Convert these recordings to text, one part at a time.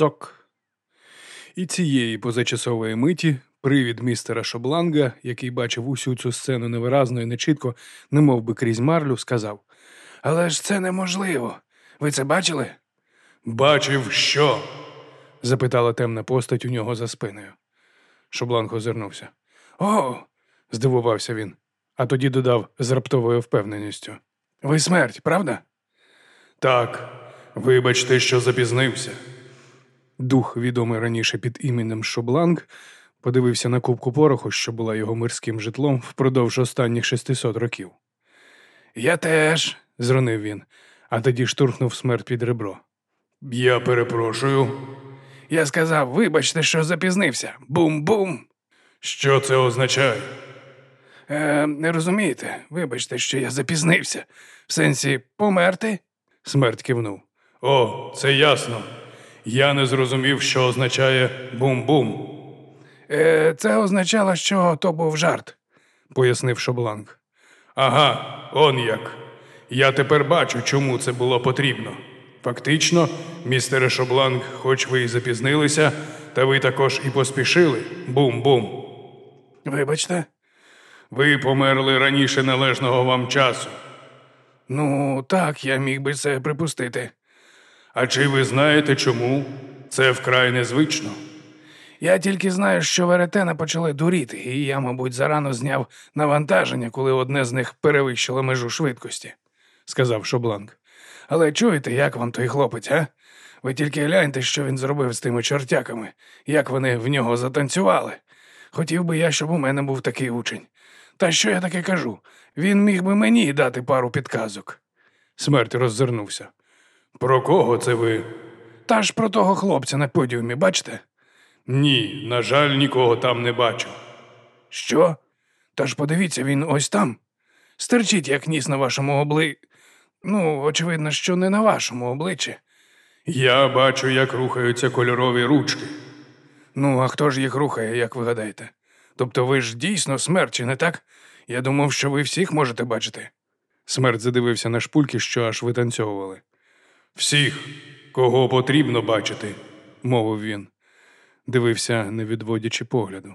Цок. І цієї позачасової миті привід містера Шобланга, який бачив усю цю сцену невиразно і нечітко, немов би крізь марлю, сказав Але ж це неможливо. Ви це бачили? Бачив що? запитала темна постать у нього за спиною. Шобланг озирнувся. О. здивувався він, а тоді додав з раптовою впевненістю. Ви смерть, правда? Так, вибачте, що запізнився. Дух, відомий раніше під іменем Шобланг, подивився на кубку пороху, що була його мирським житлом впродовж останніх 600 років. Я теж, зронив він, а тоді штурхнув смерть під ребро. Я перепрошую. Я сказав, вибачте, що запізнився. Бум-бум. Що це означає? Е, Не розумієте, вибачте, що я запізнився. В сенсі померти? Смерть кивнув. О, це ясно. Я не зрозумів, що означає бум-бум. Е, Це означало, що то був жарт, пояснив Шобланг. Ага, он як. Я тепер бачу, чому це було потрібно. Фактично, містере Шобланг, хоч ви і запізнилися, та ви також і поспішили. Бум-бум. Вибачте. Ви померли раніше належного вам часу. Ну, так, я міг би це припустити. А чи ви знаєте чому? Це вкрай незвично. Я тільки знаю, що веретена почали дуріти, і я, мабуть, зарано зняв навантаження, коли одне з них перевищило межу швидкості, сказав Шобланк. Але чуєте, як вам той хлопець, а? Ви тільки гляньте, що він зробив з тими чортяками, як вони в нього затанцювали. Хотів би я, щоб у мене був такий учень. Та що я таке кажу? Він міг би мені дати пару підказок. Смерть роззирнувся. Про кого це ви? Та ж про того хлопця на подіумі, бачите? Ні, на жаль, нікого там не бачу. Що? Та ж подивіться, він ось там. Стерчить, як ніс на вашому обли. Ну, очевидно, що не на вашому обличчі. Я бачу, як рухаються кольорові ручки. Ну, а хто ж їх рухає, як ви гадаєте? Тобто ви ж дійсно смерчі, не так? Я думав, що ви всіх можете бачити. Смерть задивився на шпульки, що аж витанцьовували. Всіх, кого потрібно бачити, мовив він. Дивився, не відводячи погляду.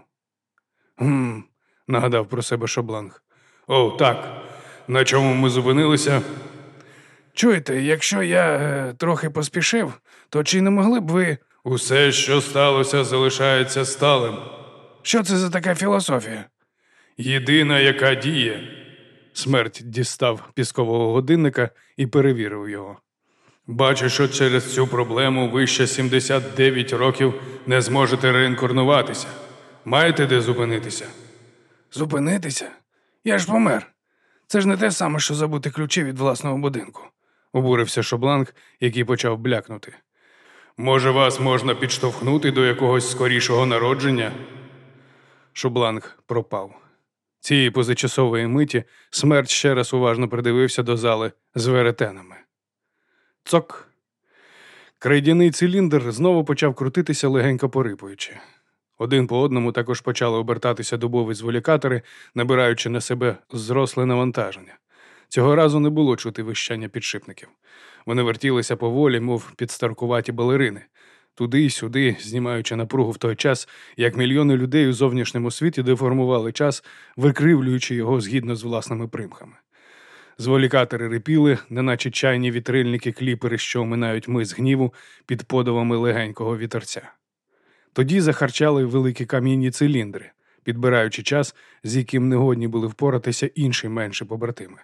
«Гм», – нагадав про себе Шобланг. О, так. На чому ми зупинилися? Чуєте, якщо я е, трохи поспішив, то чи не могли б ви. Усе, що сталося, залишається сталим. Що це за така філософія? Єдина, яка діє. Смерть дістав піскового годинника і перевірив його. Бачу, що через цю проблему ви ще 79 років не зможете реінкарнуватися. Маєте де зупинитися? Зупинитися? Я ж помер. Це ж не те саме, що забути ключі від власного будинку, обурився Шобланк, який почав блякнути. Може, вас можна підштовхнути до якогось скорішого народження? Шобланг пропав. Цієї позачасової миті смерть ще раз уважно придивився до зали з веретенами. Цок. Крайдяний циліндр знову почав крутитися, легенько порипуючи. Один по одному також почали обертатися дубові зволікатори, набираючи на себе зросле навантаження. Цього разу не було чути вищання підшипників. Вони вертілися поволі, мов підстаркуваті балерини, туди й сюди, знімаючи напругу в той час, як мільйони людей у зовнішньому світі деформували час, викривлюючи його згідно з власними примхами. Зволікатори рипіли, неначе чайні вітрильники кліпери, що оминають мис гніву під подовами легенького вітерця. Тоді захарчали великі кам'яні циліндри, підбираючи час, з яким негодні були впоратися інші менші побратими.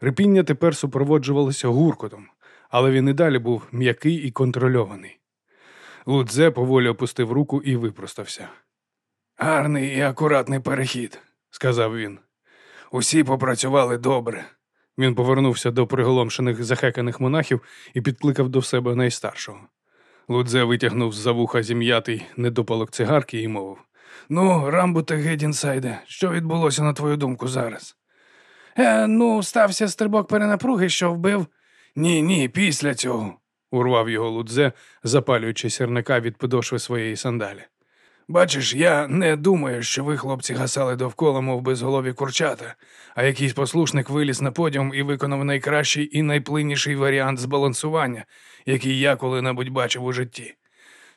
Рипіння тепер супроводжувалося гуркотом, але він і далі був м'який і контрольований. Лудзе поволі опустив руку і випростався. Гарний і акуратний перехід, сказав він. Усі попрацювали добре. Він повернувся до приголомшених захеканих монахів і підкликав до себе найстаршого. Лудзе витягнув з за вуха зім'ятий недопалок цигарки і мовив Ну, Рамбуте Гедінсайде, що відбулося на твою думку зараз? Е, Ну, стався стрибок перенапруги, що вбив. Ні, ні, після цього, урвав його Лудзе, запалюючи сірника від подошви своєї сандалі. Бачиш, я не думаю, що ви, хлопці, гасали довкола, мов безголові курчата, а якийсь послушник виліз на подіум і виконав найкращий і найплинніший варіант збалансування, який я коли-небудь бачив у житті.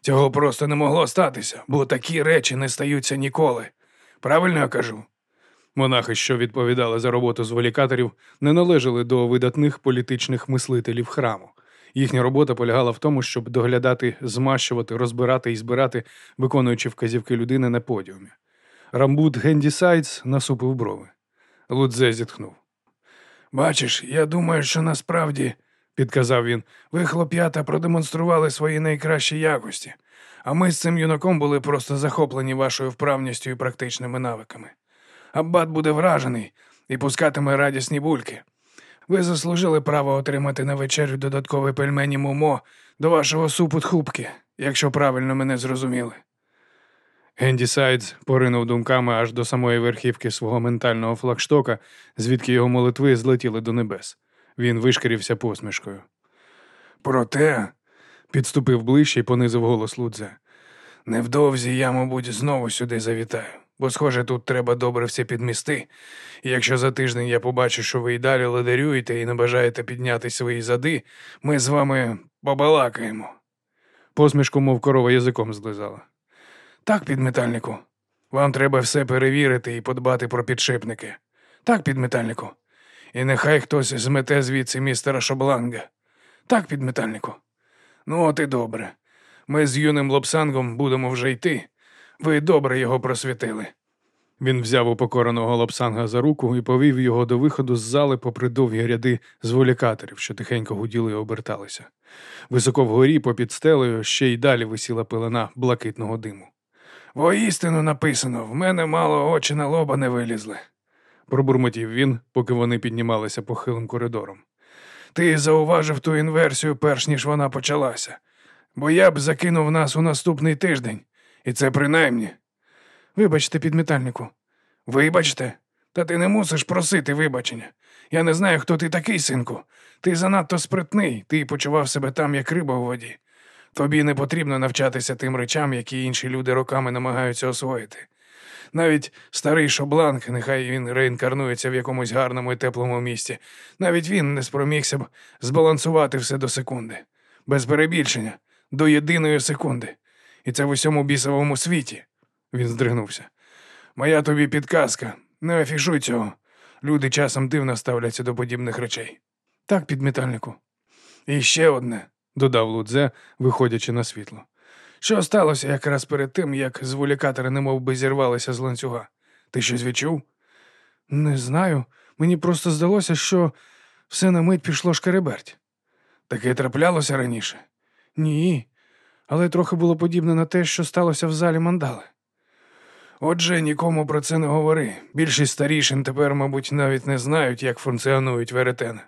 Цього просто не могло статися, бо такі речі не стаються ніколи. Правильно я кажу? Монахи, що відповідали за роботу зволікаторів, не належали до видатних політичних мислителів храму. Їхня робота полягала в тому, щоб доглядати, змащувати, розбирати і збирати, виконуючи вказівки людини на подіумі. Рамбут Генді Сайдс насупив брови. Лудзе зітхнув. Бачиш, я думаю, що насправді, підказав він, ви, хлоп'ята, продемонстрували свої найкращі якості, а ми з цим юнаком були просто захоплені вашою вправністю і практичними навиками. Аббат буде вражений і пускатиме радісні бульки. Ви заслужили право отримати на вечерю додаткові пельмені мумо до вашого супу тхупки, якщо правильно мене зрозуміли. Генді Сайдс поринув думками аж до самої верхівки свого ментального флагштока, звідки його молитви злетіли до небес. Він вишкірився посмішкою. Проте, підступив ближче і понизив голос Лудзе. Невдовзі я, мабуть, знову сюди завітаю, бо, схоже, тут треба добре все підмісти. І якщо за тиждень я побачу, що ви й далі ладарюєте і не бажаєте підняти свої зади, ми з вами побалакаємо. Посмішку, мов корова язиком злизала. Так, підметальнику. Вам треба все перевірити і подбати про підшипники. Так, підметальнику. І нехай хтось змете звідси містера Шобланга. Так, підметальнику. Ну, от і добре. Ми з юним лобсангом будемо вже йти. Ви добре його просвітили. Він взяв упокореного лапсанга за руку і повів його до виходу з зали попри довгі ряди зволікаторів, що тихенько гуділи і оберталися. Високо вгорі, попід стелею, ще й далі висіла пилина блакитного диму. Воістину написано, в мене мало очі на лоба не вилізли, пробурмотів він, поки вони піднімалися похилим коридором. Ти зауважив ту інверсію, перш ніж вона почалася, бо я б закинув нас у наступний тиждень, і це принаймні. Вибачте, підметальнику. Вибачте, та ти не мусиш просити вибачення. Я не знаю, хто ти такий, синку. Ти занадто спритний, ти почував себе там, як риба у воді. Тобі не потрібно навчатися тим речам, які інші люди роками намагаються освоїти. Навіть старий шобланк, нехай він реінкарнується в якомусь гарному і теплому місті, навіть він не спромігся б збалансувати все до секунди, без перебільшення, до єдиної секунди. І це в усьому бісовому світі. Він здригнувся. Моя тобі підказка. Не афішуй цього. Люди часом дивно ставляться до подібних речей. Так, підметальнику. І ще одне, додав Лудзе, виходячи на світло. Що сталося якраз перед тим, як зволікатори немов би зірвалися з ланцюга? Ти щось відчув? Не знаю. Мені просто здалося, що все на мить пішло шкереберть. Таке траплялося раніше? Ні. Але трохи було подібне на те, що сталося в залі мандали. Отже, нікому про це не говори. Більшість старішин тепер, мабуть, навіть не знають, як функціонують веретени.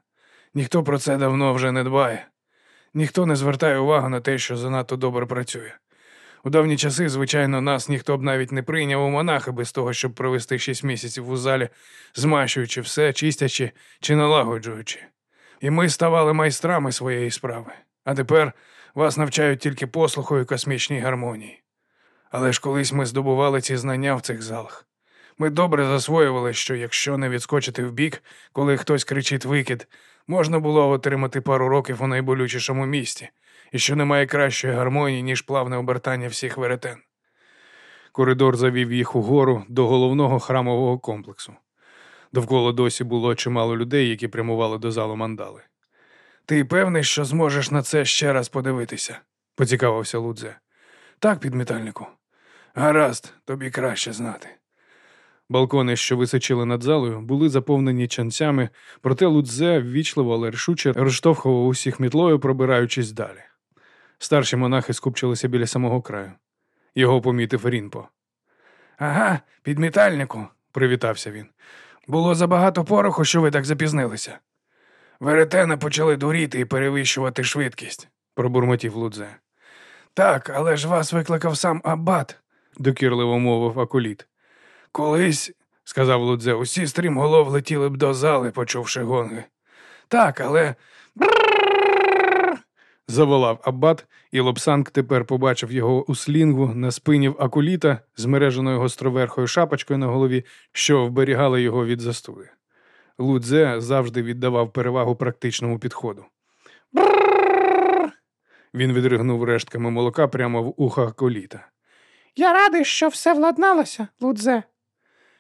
Ніхто про це давно вже не дбає. Ніхто не звертає увагу на те, що занадто добре працює. У давні часи, звичайно, нас ніхто б навіть не прийняв у монахи без того, щоб провести шість місяців у залі, змащуючи все, чистячи чи налагоджуючи. І ми ставали майстрами своєї справи. А тепер вас навчають тільки послуху і космічній гармонії. Але ж колись ми здобували ці знання в цих залах. Ми добре засвоювали, що якщо не відскочити вбік, коли хтось кричить викид, можна було отримати пару років у найболючішому місті, і що немає кращої гармонії, ніж плавне обертання всіх веретен. Коридор завів їх угору до головного храмового комплексу. Довкола досі було чимало людей, які прямували до залу мандали. Ти певний, що зможеш на це ще раз подивитися? поцікавився Лудзе. Так, підмітальнику. Гаразд, тобі краще знати. Балкони, що височили над залою, були заповнені ченцями, проте Лудзе ввічливо, але рішуче розштовхував усіх мітлою, пробираючись далі. Старші монахи скупчилися біля самого краю. Його помітив Рінпо. Ага, підмітальнику, привітався він. Було забагато пороху, що ви так запізнилися. Веретена почали дуріти і перевищувати швидкість, пробурмотів Лудзе. Так, але ж вас викликав сам Аббат, докірливо мовив Акуліт. Колись, сказав Лудзе, усі стрімголов летіли б до зали, почувши гонги. Так, але. заволав Аббат, і Лобсанг тепер побачив його у слінгу на спині в акуліта з мереженою гостроверхою шапочкою на голові, що вберігала його від застуди. Лудзе завжди віддавав перевагу практичному підходу. Він відригнув рештками молока прямо в ухах коліта. Я радий, що все владналося, Лудзе.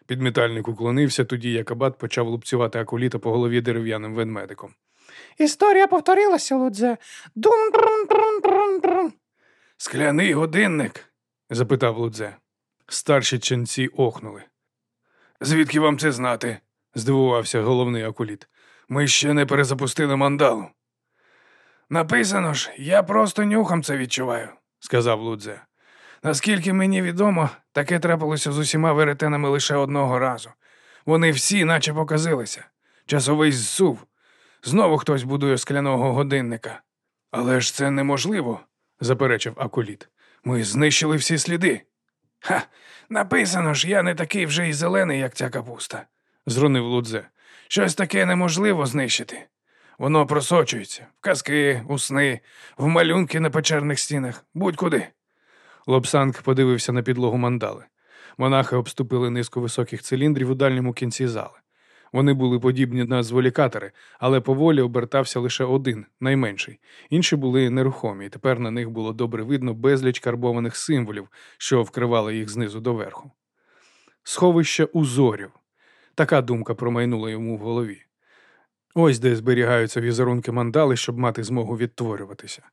Підметальник уклонився, тоді як абат почав лупцювати акуліта по голові дерев'яним ведмедиком. Історія повторилася, Лудзе. дум брун брун брун брун Скляний годинник? запитав Лудзе. Старші ченці охнули. Звідки вам це знати? Здивувався головний акуліт. Ми ще не перезапустили мандалу. Написано ж, я просто нюхом це відчуваю, сказав Лудзе. Наскільки мені відомо, таке трапилося з усіма веретенами лише одного разу. Вони всі, наче показилися. Часовий зсув. Знову хтось будує скляного годинника. Але ж це неможливо, заперечив Акуліт. Ми знищили всі сліди. Ха, написано ж, я не такий вже й зелений, як ця капуста, зронив Лудзе. Щось таке неможливо знищити. Воно просочується в казки, у сни, в малюнки на печерних стінах, будь-куди. Лобсанг подивився на підлогу мандали. Монахи обступили низку високих циліндрів у дальньому кінці зали. Вони були подібні на зволікатори, але поволі обертався лише один, найменший. Інші були нерухомі, і тепер на них було добре видно безліч карбованих символів, що вкривали їх знизу до верху. Сховище узорів. Така думка промайнула йому в голові. Ось де зберігаються візерунки мандали, щоб мати змогу відтворюватися.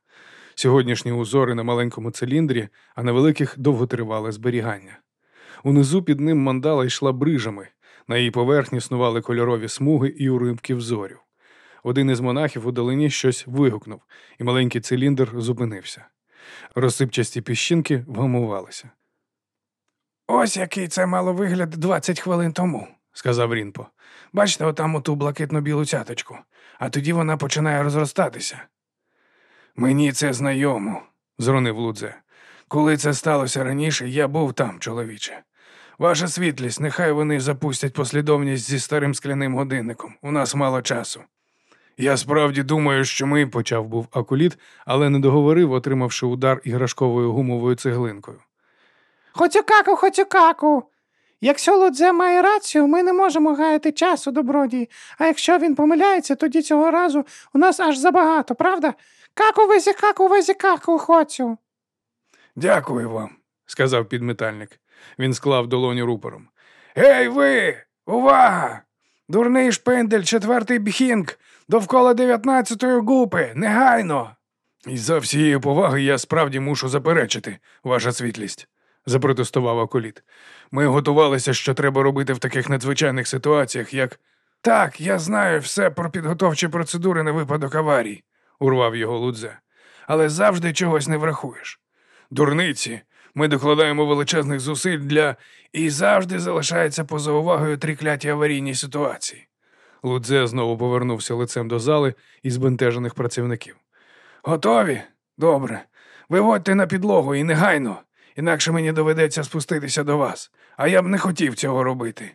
Сьогоднішні узори на маленькому циліндрі, а на великих довготривале зберігання. Унизу під ним мандала йшла брижами, на її поверхні снували кольорові смуги і уримки взорів. Один із монахів у долині щось вигукнув, і маленький циліндр зупинився. Розсипчасті піщинки вгамувалися. Ось який це мало вигляд 20 хвилин тому, сказав Рінпо. Бачите, отам оту блакитно білу цяточку, а тоді вона починає розростатися. Мені це знайомо, зронив Лудзе. Коли це сталося раніше, я був там, чоловіче. Ваша світлість, нехай вони запустять послідовність зі старим скляним годинником. У нас мало часу. Я справді думаю, що ми, почав був акуліт, але не договорив, отримавши удар іграшковою гумовою цеглинкою. Хоцюкаку, хоцюкаку. Якщо Лудзе має рацію, ми не можемо гаяти часу, добродії. А якщо він помиляється, тоді цього разу у нас аж забагато, правда? Каку везі, каку везі, каку, хоцю. Дякую вам, сказав підметальник. Він склав долоню рупором. Гей, ви! Увага! Дурний шпиндель, четвертий бхінг, довкола дев'ятнадцятої гупи, негайно. І за всієї поваги я справді мушу заперечити, ваша світлість, запротестував Аколіт. Ми готувалися, що треба робити в таких надзвичайних ситуаціях, як. Так, я знаю все про підготовчі процедури на випадок аварій, урвав його Лудзе. Але завжди чогось не врахуєш. Дурниці, ми докладаємо величезних зусиль для і завжди залишається поза увагою трикляті аварійні ситуації. Лудзе знову повернувся лицем до зали і збентежених працівників. Готові? Добре. Виводьте на підлогу і негайно, інакше мені доведеться спуститися до вас, а я б не хотів цього робити.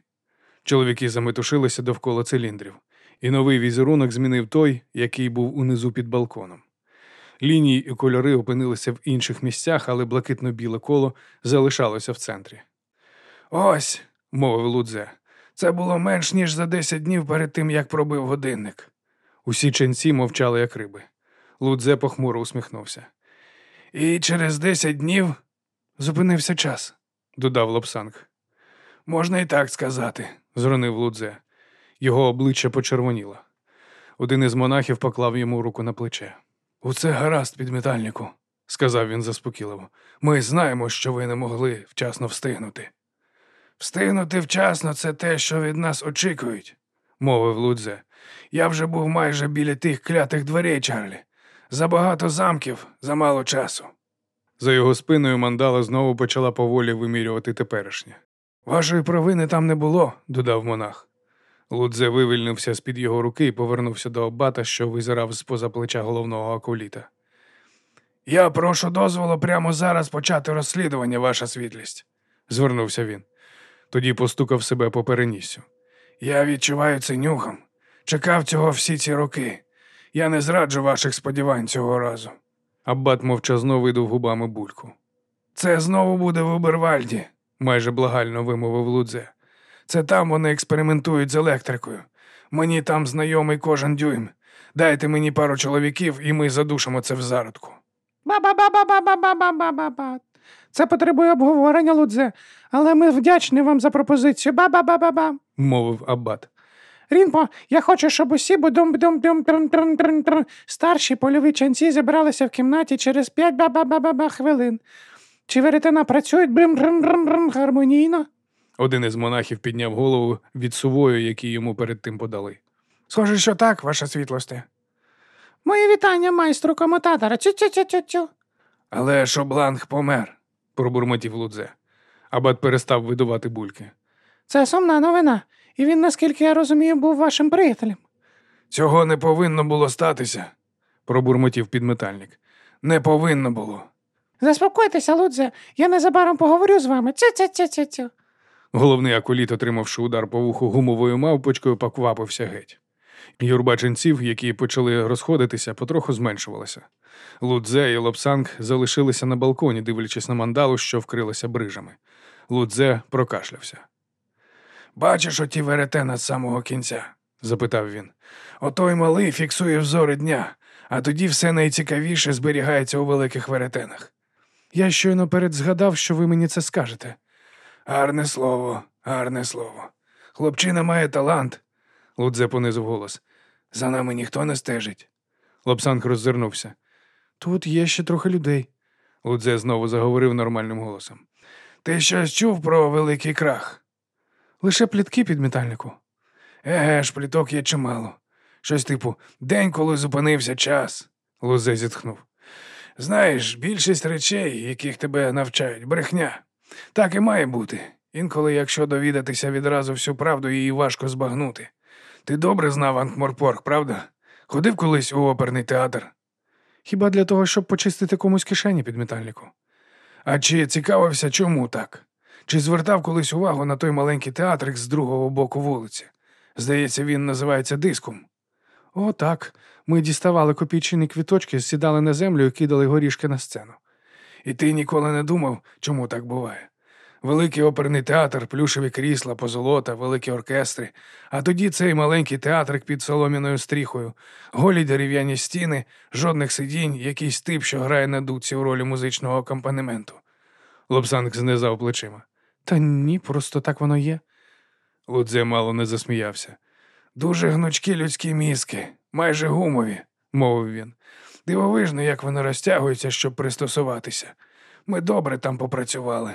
Чоловіки заметушилися довкола циліндрів, і новий візерунок змінив той, який був унизу під балконом. Лінії і кольори опинилися в інших місцях, але блакитно-біле коло залишалося в центрі. Ось, мовив Лудзе, це було менш ніж за десять днів перед тим, як пробив годинник. Усі ченці мовчали, як риби. Лудзе похмуро усміхнувся. І через десять днів зупинився час, додав Лобсанг. Можна і так сказати, зронив Лудзе. Його обличчя почервоніло. Один із монахів поклав йому руку на плече. Усе гаразд, підметальнику, сказав він заспокійливо. Ми знаємо, що ви не могли вчасно встигнути. Встигнути вчасно це те, що від нас очікують, мовив Лудзе. Я вже був майже біля тих клятих дверей, Чарлі. Забагато замків, замало часу. За його спиною мандала знову почала поволі вимірювати теперішнє. Вашої провини там не було, додав монах. Лудзе вивільнився з під його руки і повернувся до аббата, що визирав з поза плеча головного акуліта. Я прошу дозволу прямо зараз почати розслідування, ваша світлість, звернувся він. Тоді постукав себе по переніссю. Я відчуваю це нюхом. Чекав цього всі ці роки. Я не зраджу ваших сподівань цього разу. Аббат мовчазно видав губами бульку. Це знову буде в Убервальді, майже благально вимовив Лудзе. Це там вони експериментують з електрикою. Мені там знайомий кожен дюйм. Дайте мені пару чоловіків, і ми задушимо це в зародку. Ба-ба-ба-ба-ба-ба-ба-ба-ба. Це потребує обговорення, Лудзе, але ми вдячні вам за пропозицію. Ба-ба-ба-ба-ба. мовив Аббат. Рінпо, я хочу, щоб усі будом бдом бдом трн трн трн трн старші польові ченці зібралися в кімнаті через п'ять ба-ба-ба-ба хвилин. Чи веретена працюють брим брим брим брим гармонійно? Один із монахів підняв голову від сувою, які йому перед тим подали. Схоже, що так, ваша світлосте. Мої вітання, майстру комутатора. Цю-цю-цю-цю-цю. Але Шобланг помер, пробурмотів Лудзе. Абат перестав видувати бульки. Це сумна новина, і він, наскільки я розумію, був вашим приятелем. Цього не повинно було статися, пробурмотів підметальник. Не повинно було. Заспокойтеся, Лудзе, я незабаром поговорю з вами. Цю-цю-цю-цю-цю. Головний акуліт, отримавши удар по вуху гумовою мавпочкою, поквапився геть. Юрба ченців, які почали розходитися, потроху зменшувалася. Лудзе і Лобсанг залишилися на балконі, дивлячись на мандалу, що вкрилася брижами. Лудзе прокашлявся. Бачиш оті веретена з самого кінця? запитав він. Отой малий фіксує взори дня, а тоді все найцікавіше зберігається у великих веретенах. Я щойно перед згадав, що ви мені це скажете. Гарне слово, гарне слово. Хлопчина має талант. Лудзе понизив голос. За нами ніхто не стежить. Лобсанг роззирнувся. Тут є ще трохи людей. Лудзе знову заговорив нормальним голосом. Ти щось чув про великий крах? Лише плітки під метальнику. Еге ж, пліток є чимало. Щось типу день, коли зупинився час. Лузе зітхнув. Знаєш, більшість речей, яких тебе навчають, брехня. Так і має бути. Інколи, якщо довідатися відразу всю правду, її важко збагнути. Ти добре знав Анкморпорг, правда? Ходив колись у оперний театр? Хіба для того, щоб почистити комусь кишені під метальнику? А чи цікавився, чому так? Чи звертав колись увагу на той маленький театрик з другого боку вулиці? Здається, він називається диском. О, так. Ми діставали копійчині квіточки, сідали на землю і кидали горішки на сцену. І ти ніколи не думав, чому так буває? Великий оперний театр, плюшеві крісла, позолота, великі оркестри, а тоді цей маленький театрик під соломіною стріхою, голі дерев'яні стіни, жодних сидінь, якийсь тип, що грає на дудці у ролі музичного акомпанементу. Лобсанг знизав плечима. Та ні, просто так воно є. Лудзе мало не засміявся. Дуже гнучкі людські мізки, майже гумові, мовив він. Дивовижно, як вони розтягуються, щоб пристосуватися. Ми добре там попрацювали.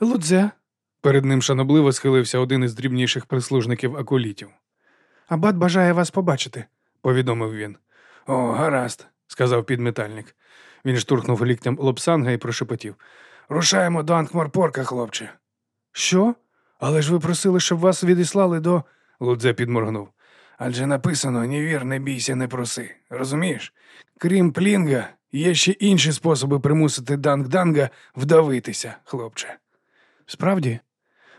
Лудзе. Перед ним шанобливо схилився один із дрібніших прислужників акулітів. Абат бажає вас побачити, повідомив він. О, гаразд, сказав підметальник. Він штурхнув ліктям лобсанга і прошепотів. Рушаємо до Анкморпорка, хлопче. Що? Але ж ви просили, щоб вас відіслали до. Лудзе підморгнув. Адже написано ні вір, не бійся, не проси. Розумієш? Крім плінга, є ще інші способи примусити Данг-Данга вдавитися, хлопче. Справді?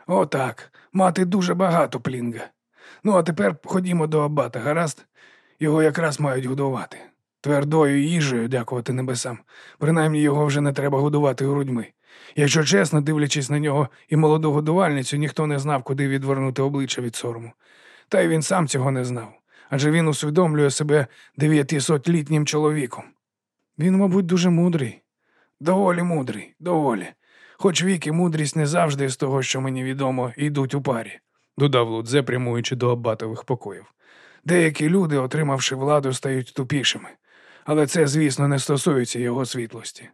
О, так. Мати дуже багато плінга. Ну, а тепер ходімо до абата, гаразд? Його якраз мають годувати. Твердою їжею, дякувати небесам. Принаймні його вже не треба годувати грудьми. Якщо чесно, дивлячись на нього і молоду годувальницю, ніхто не знав, куди відвернути обличчя від сорому. Та й він сам цього не знав, адже він усвідомлює себе дев'ятисотлітнім чоловіком. Він, мабуть, дуже мудрий. Доволі мудрий, доволі. Хоч вік і мудрість не завжди з того, що мені відомо, йдуть у парі, додав Лудзе, прямуючи до абатових покоїв. Деякі люди, отримавши владу, стають тупішими, але це, звісно, не стосується його світлості.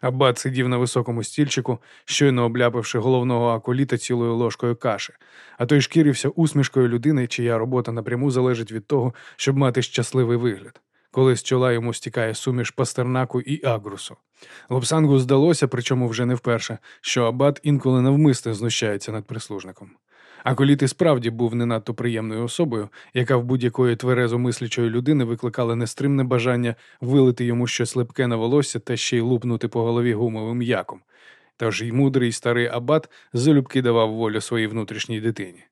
Аббат сидів на високому стільчику, щойно обляпивши головного акуліта цілою ложкою каші, а той шкірився усмішкою людини, чия робота напряму залежить від того, щоб мати щасливий вигляд, коли з чола йому стікає суміш пастернаку і агрусу. Лобсангу здалося, причому вже не вперше, що абат інколи навмисне знущається над прислужником. Аколіт і справді був не надто приємною особою, яка в будь-якої тверезо мислячої людини викликала нестримне бажання вилити йому щось липке на волосся та ще й лупнути по голові гумовим яком. Тож й мудрий старий абат залюбки давав волю своїй внутрішній дитині.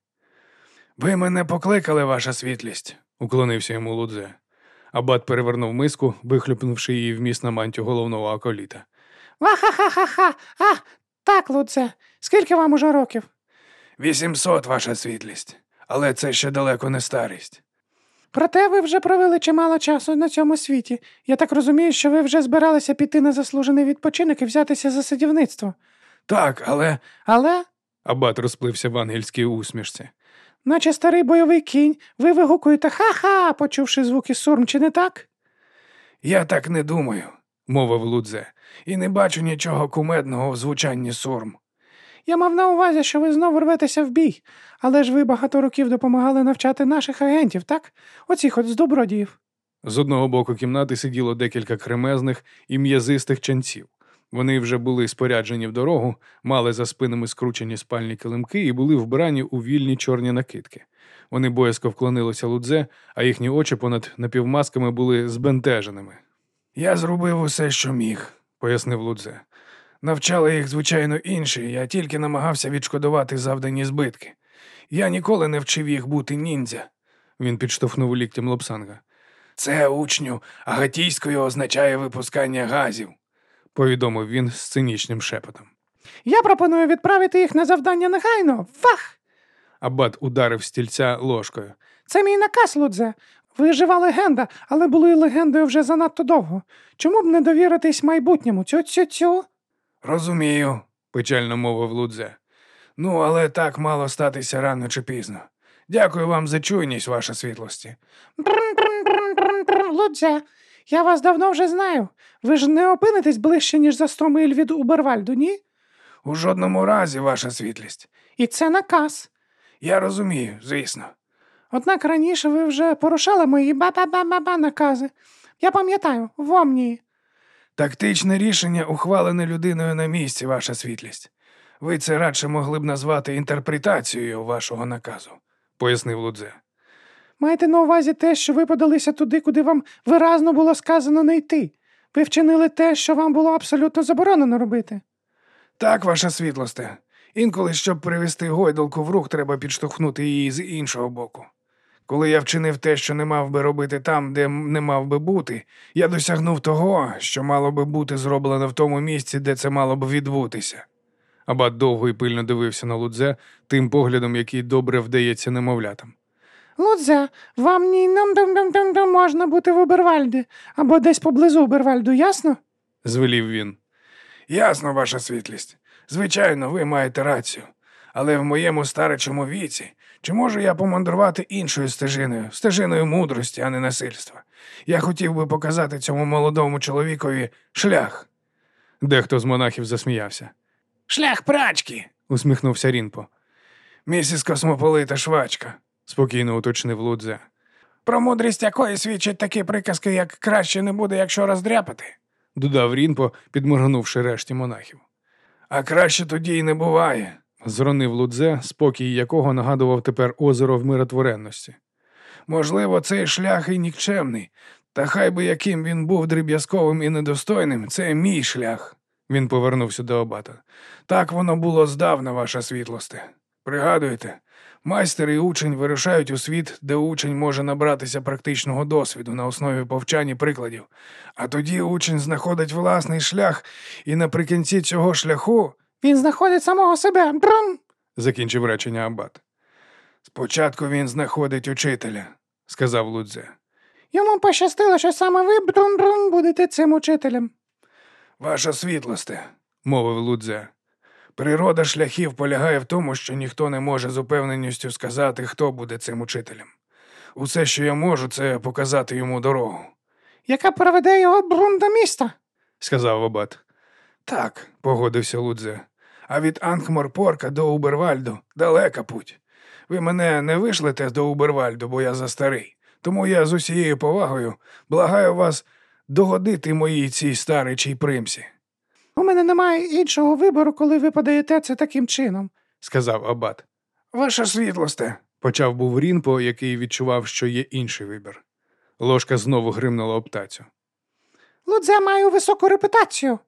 Ви мене покликали, ваша світлість, уклонився йому Лудзе. Абат перевернув миску, вихлюпнувши її вміст на мантю головного аколіта. Ва-ха-ха-ха-ха! А, так, Лудзе. Скільки вам уже років? Вісімсот, ваша світлість, але це ще далеко не старість. Проте ви вже провели чимало часу на цьому світі. Я так розумію, що ви вже збиралися піти на заслужений відпочинок і взятися за садівництво. Так, але. Але, Абат розплився в ангельській усмішці. наче старий бойовий кінь, ви вигукуєте ха-ха, почувши звуки сурм, чи не так? Я так не думаю, мовив Лудзе, і не бачу нічого кумедного в звучанні сурм. Я мав на увазі, що ви знову рветеся в бій, але ж ви багато років допомагали навчати наших агентів, так? Оцих от з добродіїв. З одного боку кімнати сиділо декілька кремезних і м'язистих ченців. Вони вже були споряджені в дорогу, мали за спинами скручені спальні килимки і були вбрані у вільні чорні накидки. Вони боязко вклонилися лудзе, а їхні очі понад напівмасками були збентеженими. Я зробив усе, що міг, пояснив лудзе. Навчали їх, звичайно, інші, я тільки намагався відшкодувати завдані збитки. Я ніколи не вчив їх бути ніндзя. Він підштовхнув ліктем лобсанга. Це учню агатійською означає випускання газів, повідомив він з цинічним шепотом. Я пропоную відправити їх на завдання негайно. Фах! Абат ударив стільця ложкою. Це мій наказ, Лудзе. Ви жива легенда, але були легендою вже занадто довго. Чому б не довіритись майбутньому? Цю-цю-цю? Розумію, печально мовив Лудзе. Ну, але так мало статися рано чи пізно. Дякую вам за чуйність, ваша світлості. Лудзе, я вас давно вже знаю. Ви ж не опинитесь ближче, ніж за сто миль від Убервальду, ні? У жодному разі, ваша світлість. І це наказ. Я розумію, звісно. Однак раніше ви вже порушали мої ба-ба-ба-ба-ба накази. Я пам'ятаю, в Омнії. Тактичне рішення ухвалене людиною на місці, ваша світлість. Ви це радше могли б назвати інтерпретацією вашого наказу, пояснив Лудзе. Маєте на увазі те, що ви подалися туди, куди вам виразно було сказано не йти. Ви вчинили те, що вам було абсолютно заборонено робити. Так, ваша світлосте. Інколи, щоб привести гойдалку в рух, треба підштовхнути її з іншого боку. Коли я вчинив те, що не мав би робити там, де не мав би бути, я досягнув того, що мало би бути зроблено в тому місці, де це мало б відбутися. Абат довго і пильно дивився на Лудзе тим поглядом, який добре вдається немовлятам. Лудзе, вам ні нам дам дам дам дам можна бути в Убервальді або десь поблизу Убервальду, ясно? звелів він. Ясно, ваша світлість. Звичайно, ви маєте рацію. Але в моєму старечому віці чи можу я помандрувати іншою стежиною, стежиною мудрості, а не насильства? Я хотів би показати цьому молодому чоловікові шлях. Дехто з монахів засміявся. Шлях прачки. усміхнувся Рінпо. Місіс Космополита швачка, спокійно уточнив Лудзе. Про мудрість якої свідчать такі приказки, як краще не буде, якщо роздряпати, додав Рінпо, підморгнувши решті монахів. А краще тоді й не буває, зронив Лудзе, спокій якого нагадував тепер озеро в миротворенності. Можливо, цей шлях і нікчемний, та хай би яким він був дріб'язковим і недостойним, це мій шлях. Він повернувся до абата. Так воно було здавна, ваша світлосте. Пригадуєте, майстер і учень вирушають у світ, де учень може набратися практичного досвіду на основі повчань прикладів. А тоді учень знаходить власний шлях, і наприкінці цього шляху Він знаходить самого себе. Бррм. закінчив речення Аббат. Спочатку він знаходить учителя, сказав Лудзе. Йому пощастило, що саме ви брум-брум будете цим учителем. Ваша світлосте, мовив Лудзе. Природа шляхів полягає в тому, що ніхто не може з упевненістю сказати, хто буде цим учителем. Усе, що я можу, це показати йому дорогу, Яка проведе його брум до міста. сказав Абат. Так, погодився Лудзе. А від Ангморпорка до Убервальду далека путь. Ви мене не вишлете до Убервальду, бо я застарий. Тому я з усією повагою благаю вас догодити моїй цій старичій примсі, У мене немає іншого вибору, коли ви подаєте це таким чином. сказав Абат. Ваша світлосте, почав був Рінпо, який відчував, що є інший вибір. Ложка знову гримнула об тацю. Лудзе має високу репутацію.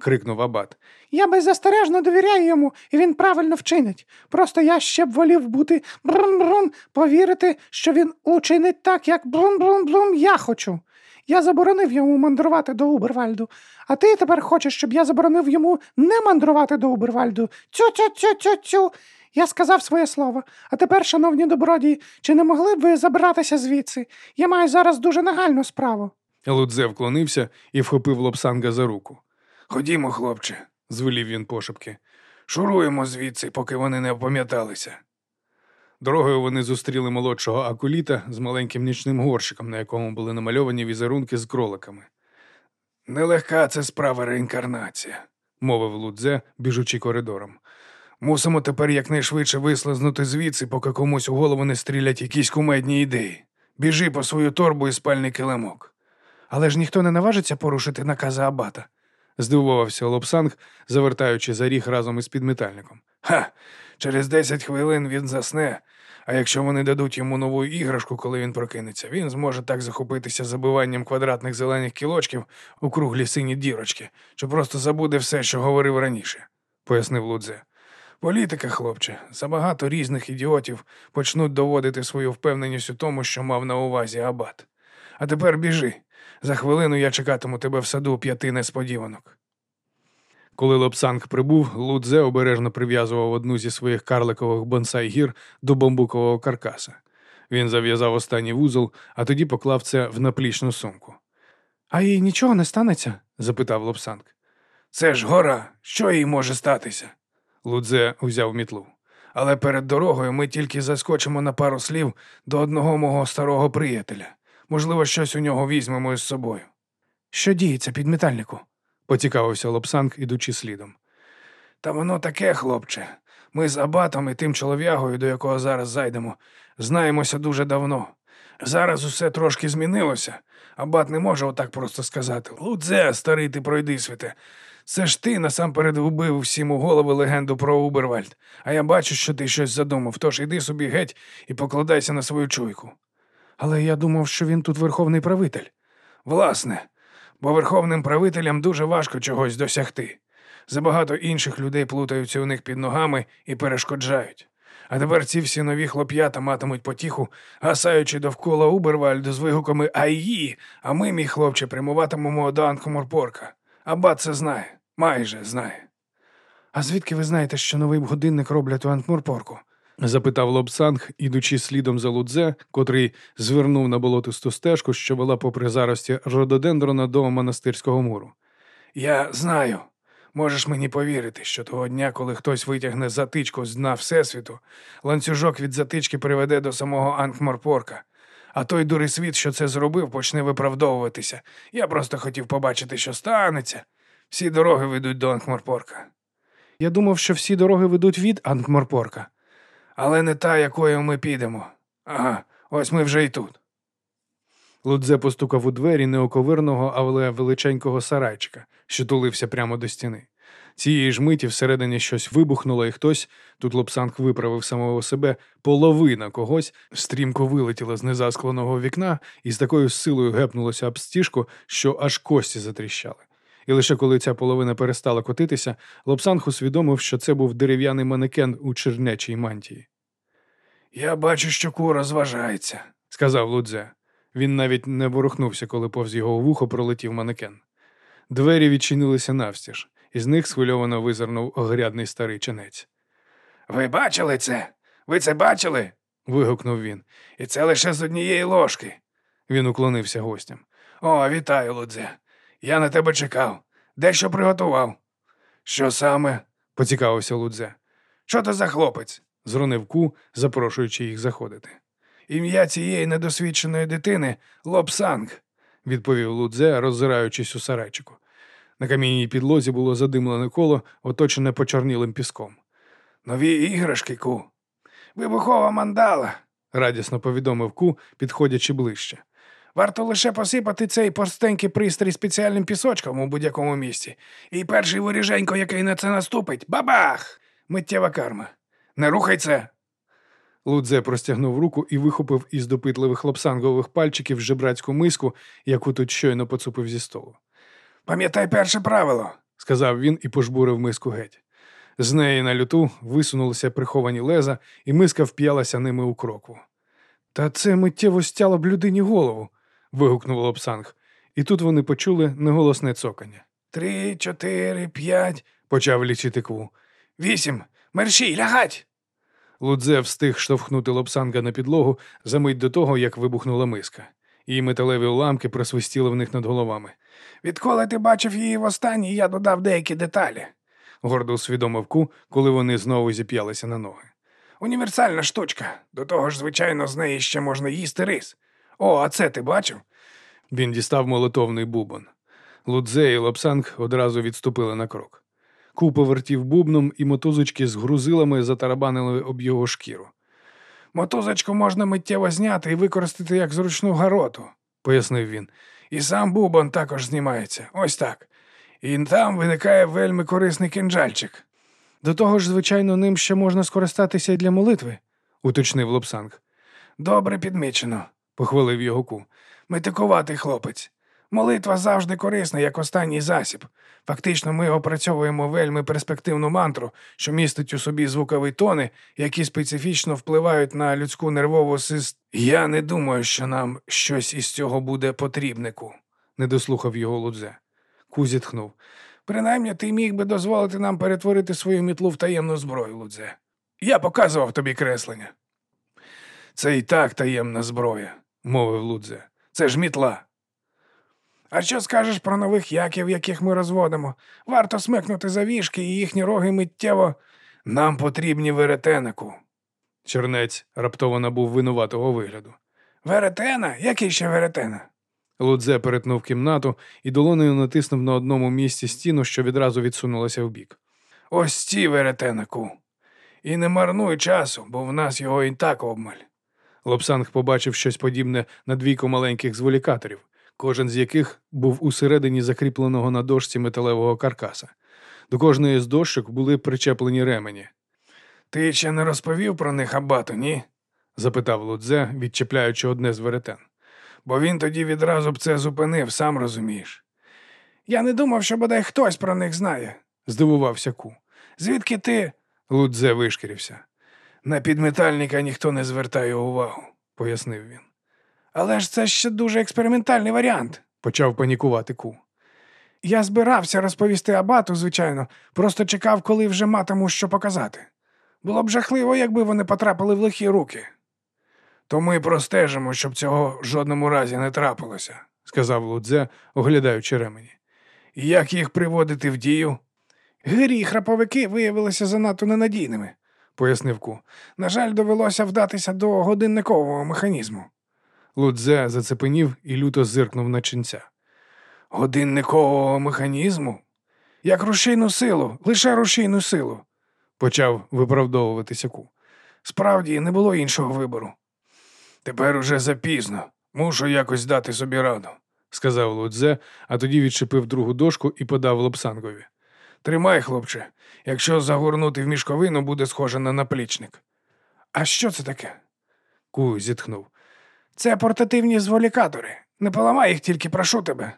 Крикнув Абат. Я беззастережно довіряю йому, і він правильно вчинить. Просто я ще б волів бути брум-брум, повірити, що він учинить так, як брум-брум-блум я хочу. Я заборонив йому мандрувати до Убервальду, а ти тепер хочеш, щоб я заборонив йому не мандрувати до Убервальду. Цю-цю-цю-цю-цю. Я сказав своє слово. А тепер, шановні добродії, чи не могли б ви забратися звідси? Я маю зараз дуже нагальну справу. Лудзе вклонився і вхопив Лобсанга за руку. Ходімо, хлопче, звелів він пошепки. Шуруємо звідси, поки вони не опам'яталися. Дорогою вони зустріли молодшого акуліта з маленьким нічним горщиком, на якому були намальовані візерунки з кроликами. Нелегка це справа реінкарнація, мовив Лудзе, біжучи коридором. Мусимо тепер якнайшвидше вислизнути звідси, поки комусь у голову не стрілять якісь кумедні ідеї. Біжи по свою торбу і спальний килимок. Але ж ніхто не наважиться порушити накази абата, здивувався Лобсанг, завертаючи за ріг разом із підметальником. Ха! Через десять хвилин він засне, а якщо вони дадуть йому нову іграшку, коли він прокинеться, він зможе так захопитися забиванням квадратних зелених кілочків у круглі сині дірочки, що просто забуде все, що говорив раніше, пояснив Лудзе. Політика, хлопче, забагато різних ідіотів почнуть доводити свою впевненість у тому, що мав на увазі абат. А тепер біжи. За хвилину я чекатиму тебе в саду п'яти несподіванок. Коли Лобсанг прибув, Лудзе обережно прив'язував одну зі своїх карликових бонсай гір до бамбукового каркаса. Він зав'язав останній вузол, а тоді поклав це в наплічну сумку. А їй нічого не станеться? запитав Лобсанг. Це ж гора, що їй може статися? Лудзе узяв мітлу. Але перед дорогою ми тільки заскочимо на пару слів до одного мого старого приятеля. Можливо, щось у нього візьмемо із собою. Що діється під метальнику? поцікавився Лобсанг, ідучи слідом. Та воно таке, хлопче. Ми з Абатом і тим чолов'ягою, до якого зараз зайдемо, знаємося дуже давно. Зараз усе трошки змінилося. Абат не може отак просто сказати. Лудзе, старий ти пройди світе. Це ж ти насамперед вбив всім у голови легенду про Убервальд, а я бачу, що ти щось задумав, тож іди собі геть і покладайся на свою чуйку. Але я думав, що він тут верховний правитель. Власне, бо верховним правителям дуже важко чогось досягти. Забагато інших людей плутаються у них під ногами і перешкоджають. А тепер ці всі нові хлоп'ята матимуть потіху, гасаючи довкола Убервальду з вигуками Айї, а ми, мій хлопче, прямуватимемо до Анкоморпорка. Абат це знає, майже знає. А звідки ви знаєте, що новий годинник роблять у Анкморпорку? Запитав Лобсанг, ідучи слідом за Лудзе, котрий звернув на болотисту стежку, що вела попри зарості рододендрона до монастирського муру. Я знаю. Можеш мені повірити, що того дня, коли хтось витягне затичку з дна Всесвіту, ланцюжок від затички приведе до самого Анкморпорка. А той дурий світ, що це зробив, почне виправдовуватися. Я просто хотів побачити, що станеться. Всі дороги ведуть до Анкморпорка. Я думав, що всі дороги ведуть від Анкморпорка. Але не та, якою ми підемо. Ага, ось ми вже й тут. Лудзе постукав у двері неоковирного, але величенького сарайчика, що тулився прямо до стіни. Цієї ж миті всередині щось вибухнуло, і хтось, тут Лобсанг виправив самого себе, половина когось стрімко вилетіла з незаскленого вікна і з такою силою гепнулося об стіжку, що аж кості затріщали. І лише коли ця половина перестала котитися, Лобсанг усвідомив, що це був дерев'яний манекен у чернечій мантії. Я бачу, що кура зважається, сказав Лудзе. Він навіть не ворухнувся, коли повз його вухо пролетів манекен. Двері відчинилися навстіж, і з них схвильовано визирнув огрядний старий ченець. Ви бачили це? Ви це бачили? вигукнув він. І це лише з однієї ложки. Він уклонився гостям. О, вітаю, Лудзе. Я на тебе чекав. Дещо приготував. Що саме? поцікавився Лудзе. Що то за хлопець? зронив ку, запрошуючи їх заходити. Ім'я цієї недосвідченої дитини Лобсанг, відповів Лудзе, роззираючись у сарайчику. На камінній підлозі було задимлене коло, оточене почорнілим піском. Нові іграшки, ку. Вибухова мандала, радісно повідомив ку, підходячи ближче. Варто лише посипати цей простенький пристрій спеціальним пісочком у будь-якому місці. І перший воріженько, який на це наступить, бабах! Миттєва карма. Не рухай це. Лудзе простягнув руку і вихопив із допитливих лапсангових пальчиків жебрацьку миску, яку тут щойно поцупив зі столу. Пам'ятай перше правило, сказав він і пожбурив миску геть. З неї на люту висунулися приховані леза, і миска вп'ялася ними у крокву. Та це миттєво стяло б людині голову. Вигукнув Лапсанг, і тут вони почули неголосне цокання. Три, чотири, п'ять, почав лічити кву. Вісім. Мерщій, лягать. Лудзе встиг штовхнути лопсанга на підлогу за мить до того, як вибухнула миска. Її металеві уламки просвистіли в них над головами. Відколи ти бачив її востаннє, я додав деякі деталі. Гордо усвідомив Ку, коли вони знову зіп'ялися на ноги. Універсальна штучка. До того ж, звичайно, з неї ще можна їсти рис. О, а це ти бачив? Він дістав молотовний бубон. Лудзе і Лопсанг одразу відступили на крок. Ку повертів бубном, і мотузочки з грузилами затарабанили об його шкіру. Мотузочку можна миттєво зняти і використати як зручну гароту, пояснив він. І сам бубон також знімається. Ось так. І там виникає вельми корисний кинджальчик. До того ж, звичайно, ним ще можна скористатися і для молитви, уточнив Лопсанг. Добре підмічено, похвалив його ку. Метикуватий хлопець. Молитва завжди корисна, як останній засіб. Фактично, ми опрацьовуємо вельми перспективну мантру, що містить у собі звукові тони, які специфічно впливають на людську нервову систему. Я не думаю, що нам щось із цього буде потрібнику, не дослухав його Лудзе. Ку зітхнув. Принаймні, ти міг би дозволити нам перетворити свою мітлу в таємну зброю, Лудзе. Я показував тобі креслення. Це і так таємна зброя, мовив Лудзе. Це ж мітла. А що скажеш про нових яків, яких ми розводимо? Варто смикнути за вішки, і їхні роги миттєво. Нам потрібні веретенику. Чернець раптово набув винуватого вигляду. Веретена? Який ще веретена? Лудзе перетнув кімнату і долонею натиснув на одному місці стіну, що відразу відсунулася вбік. Ось ці веретенику. І не марнуй часу, бо в нас його і так обмаль. Лобсанг побачив щось подібне на двійку маленьких зволікаторів, кожен з яких був усередині закріпленого на дошці металевого каркаса. До кожної з дощок були причеплені ремені. Ти ще не розповів про них абату, ні? запитав Лудзе, відчепляючи одне з веретен. Бо він тоді відразу б це зупинив, сам розумієш. Я не думав, що бодай хтось про них знає, здивувався Ку. Звідки ти? Лудзе вишкірився. На підметальника ніхто не звертає увагу, пояснив він. Але ж це ще дуже експериментальний варіант, почав панікувати Ку. Я збирався розповісти Абату, звичайно, просто чекав, коли вже матиму що показати. Було б жахливо, якби вони потрапили в лихі руки. То ми простежимо, щоб цього в жодному разі не трапилося, сказав Лудзе, оглядаючи ремені. Як їх приводити в дію? Гирі і храповики виявилися занадто ненадійними, пояснив Ку. На жаль, довелося вдатися до годинникового механізму. Лудзе зацепенів і люто зиркнув на ченця. Годинникового механізму? Як рушійну силу, лише рушійну силу, почав виправдовуватися Ку. Справді не було іншого вибору. Тепер уже запізно. Мушу якось дати собі раду, сказав Лудзе, а тоді відчепив другу дошку і подав Лобсангові. Тримай, хлопче, якщо загорнути в мішковину, буде схоже на наплічник. А що це таке? Ку зітхнув. Це портативні зволікатори. Не поламай їх, тільки прошу тебе.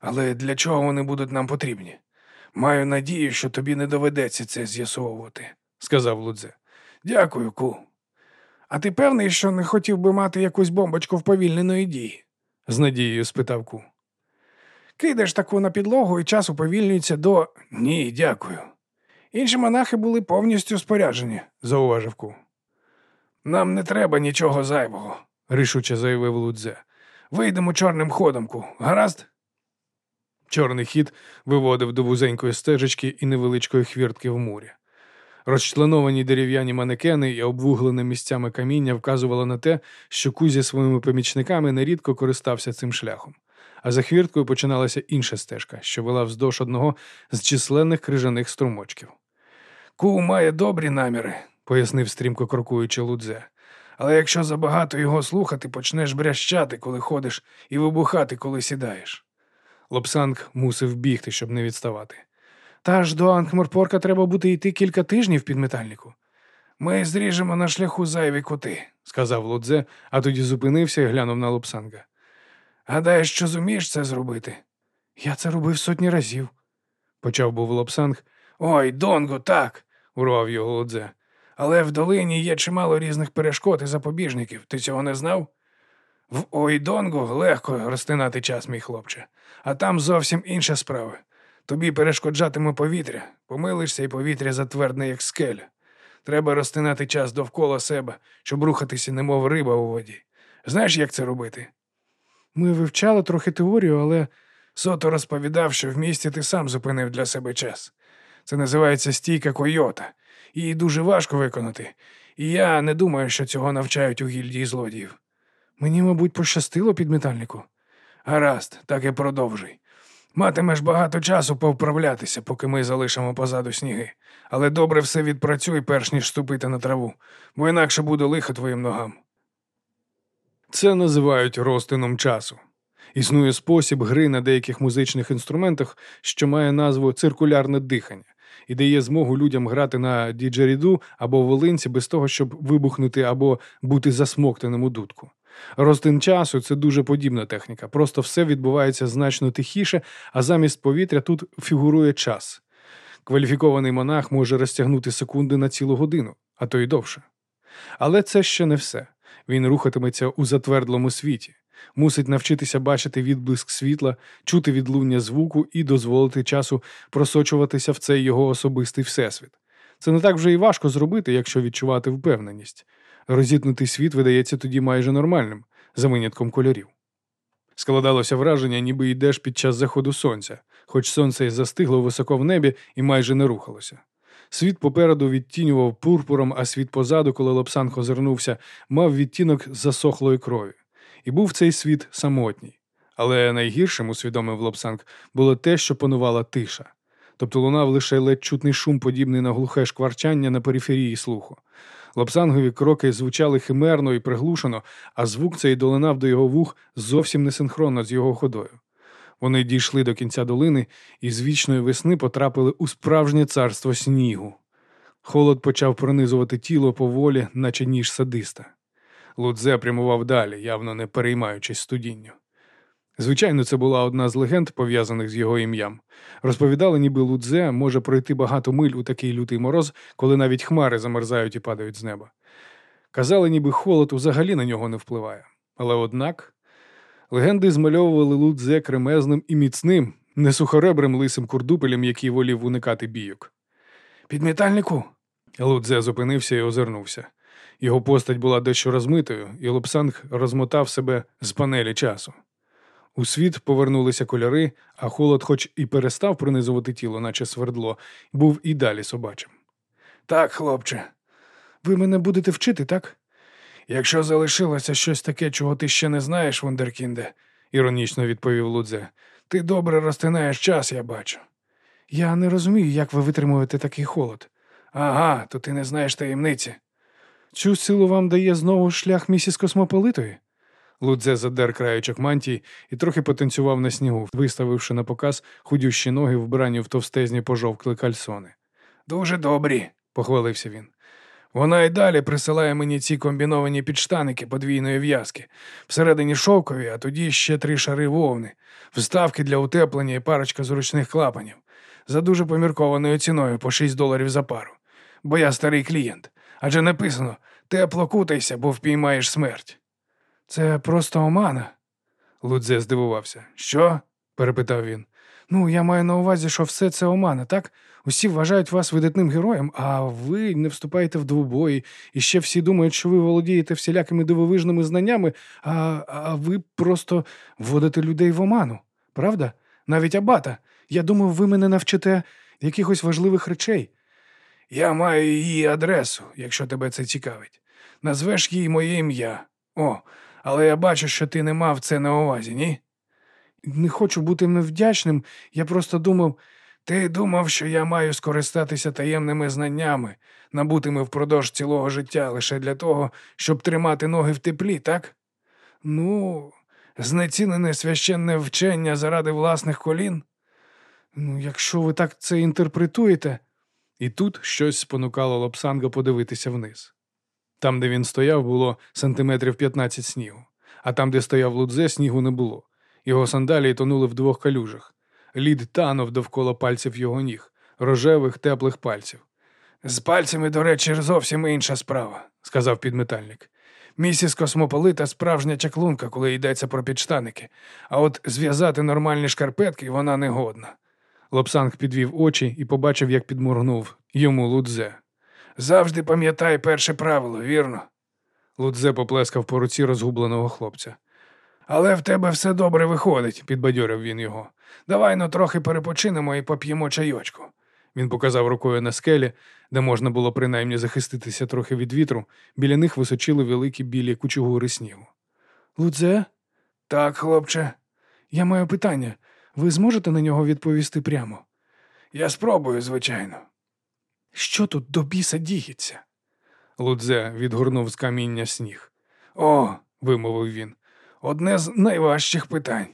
Але для чого вони будуть нам потрібні? Маю надію, що тобі не доведеться це з'ясовувати, сказав Лудзе. Дякую, Ку. А ти певний, що не хотів би мати якусь бомбочку вповільненої дії? з надією спитав Ку. Кидаєш таку на підлогу і час уповільнюється до ні, дякую. Інші монахи були повністю споряджені, зауважив Ку. Нам не треба нічого зайвого, рішуче заявив Лудзе. Вийдемо чорним ходом, Ку. Гаразд? Чорний хід виводив до вузенької стежечки і невеличкої хвіртки в мурі. Розчленовані дерев'яні манекени і обвуглене місцями каміння вказували на те, що Ку зі своїми помічниками нерідко користався цим шляхом. А за хвірткою починалася інша стежка, що вела вздовж одного з численних крижаних струмочків. Ку має добрі наміри, пояснив стрімко крокуючи Лудзе. Але якщо забагато його слухати, почнеш брящати, коли ходиш, і вибухати, коли сідаєш. Лобсанг мусив бігти, щоб не відставати. Та ж до Ангморпорка треба буде йти кілька тижнів під метальнику. Ми зріжемо на шляху зайві кути, сказав Лодзе, а тоді зупинився і глянув на Лобсанга. Гадаєш, що зумієш це зробити? Я це робив сотні разів, почав був Лобсанг. Ой, Донго, так, урвав його Лодзе. Але в долині є чимало різних перешкод і запобіжників. Ти цього не знав? В Ойдонгу легко розтинати час, мій хлопче, а там зовсім інша справа. Тобі перешкоджатиме повітря, помилишся і повітря затвердне, як скеля. Треба розтинати час довкола себе, щоб рухатися, немов риба у воді. Знаєш, як це робити? Ми вивчали трохи теорію, але Сото розповідав, що в місті ти сам зупинив для себе час. Це називається стійка койота. Її дуже важко виконати. І я не думаю, що цього навчають у гільдії злодіїв. мені, мабуть, пощастило підметальнику. Гаразд, так і продовжуй. Матимеш багато часу повправлятися, поки ми залишимо позаду сніги. Але добре все відпрацюй, перш ніж ступити на траву, бо інакше буде лихо твоїм ногам. Це називають розтином часу. Існує спосіб гри на деяких музичних інструментах, що має назву циркулярне дихання, і дає змогу людям грати на діджеріду або волинці без того, щоб вибухнути або бути засмоктаним у дудку. Розтин часу це дуже подібна техніка, просто все відбувається значно тихіше, а замість повітря тут фігурує час. Кваліфікований монах може розтягнути секунди на цілу годину, а то й довше. Але це ще не все. Він рухатиметься у затвердлому світі, мусить навчитися бачити відблиск світла, чути відлуння звуку і дозволити часу просочуватися в цей його особистий всесвіт. Це не так вже і важко зробити, якщо відчувати впевненість. Розітнутий світ видається тоді майже нормальним, за винятком кольорів. Складалося враження, ніби йдеш під час заходу сонця, хоч сонце й застигло високо в небі і майже не рухалося. Світ попереду відтінював пурпуром, а світ позаду, коли Лапсанг озирнувся, мав відтінок засохлої крові. І був цей світ самотній. Але найгіршим, усвідомив Лапсанг, було те, що панувала тиша. Тобто лунав лише ледь чутний шум, подібний на глухе шкварчання на периферії слуху. Лапсангові кроки звучали химерно і приглушено, а звук цей долинав до його вух зовсім несинхронно з його ходою. Вони дійшли до кінця долини і з вічної весни потрапили у справжнє царство снігу. Холод почав пронизувати тіло поволі, наче ніж садиста. Лудзе прямував далі, явно не переймаючись студінню. Звичайно, це була одна з легенд, пов'язаних з його ім'ям. Розповідали, ніби Лудзе може пройти багато миль у такий лютий мороз, коли навіть хмари замерзають і падають з неба. Казали, ніби холод взагалі на нього не впливає. Але однак легенди змальовували Лудзе кремезним і міцним, не сухоребрим лисим курдупелем, який волів уникати бійок. Підмітальнику, Лудзе зупинився і озирнувся. Його постать була дещо розмитою, і Лобсанг розмотав себе з панелі часу. У світ повернулися кольори, а холод, хоч і перестав пронизувати тіло, наче свердло, був і далі собачим. так, хлопче, Ви мене будете вчити, так? Якщо залишилося щось таке, чого ти ще не знаєш, Вундеркінде, іронічно відповів Лудзе. ти добре розтинаєш час, я бачу. Я не розумію, як ви витримуєте такий холод. Ага, то ти не знаєш таємниці. Цю силу вам дає знову шлях місіс Космополитої? Лудзе задер краючок мантії і трохи потанцював на снігу, виставивши на показ худющі ноги, вбрані в товстезні пожовкли кальсони. Дуже добрі, Похвалився він. Вона й далі присилає мені ці комбіновані підштаники подвійної в'язки. Всередині шовкові, а тоді ще три шари вовни, вставки для утеплення і парочка зручних клапанів. За дуже поміркованою ціною по 6 доларів за пару. Бо я старий клієнт. Адже написано тепло кутайся, бо впіймаєш смерть. Це просто омана. Лудзе здивувався. Що? перепитав він. Ну, я маю на увазі, що все це омана, так? Усі вважають вас видатним героєм, а ви не вступаєте в двобої, і ще всі думають, що ви володієте всілякими дивовижними знаннями, а, а ви просто вводите людей в оману. Правда? Навіть абата. Я думав, ви мене навчите якихось важливих речей. Я маю її адресу, якщо тебе це цікавить. Назвеш їй моє ім'я. О, але я бачу, що ти не мав це на увазі, ні? Не хочу бути невдячним, я просто думав, Ти думав, що я маю скористатися таємними знаннями, набутими впродовж цілого життя лише для того, щоб тримати ноги в теплі, так? Ну, знецінене священне вчення заради власних колін? ну, якщо ви так це інтерпретуєте, І тут щось спонукало Лапсанга подивитися вниз. Там, де він стояв, було сантиметрів 15 снігу, а там, де стояв Лудзе, снігу не було. Його сандалії тонули в двох калюжах. Лід танув довкола пальців його ніг, рожевих, теплих пальців. З пальцями, до речі, зовсім інша справа, сказав підметальник. Місіс Космополита справжня чаклунка, коли йдеться про підштаники, а от зв'язати нормальні шкарпетки вона не годна. Лапсанг підвів очі і побачив, як підморгнув йому Лудзе. Завжди пам'ятай перше правило, вірно. Лудзе поплескав по руці розгубленого хлопця. Але в тебе все добре виходить, підбадьорив він його. Давай ну трохи перепочинемо і поп'ємо чайочку. Він показав рукою на скелі, де можна було принаймні захиститися трохи від вітру, біля них височили великі білі кучугури снігу. Лудзе, Так, хлопче, я маю питання. Ви зможете на нього відповісти прямо? я спробую, звичайно. Що тут до біса діється? Лудзе відгорнув з каміння сніг. О, Вимовив він. одне з найважчих питань.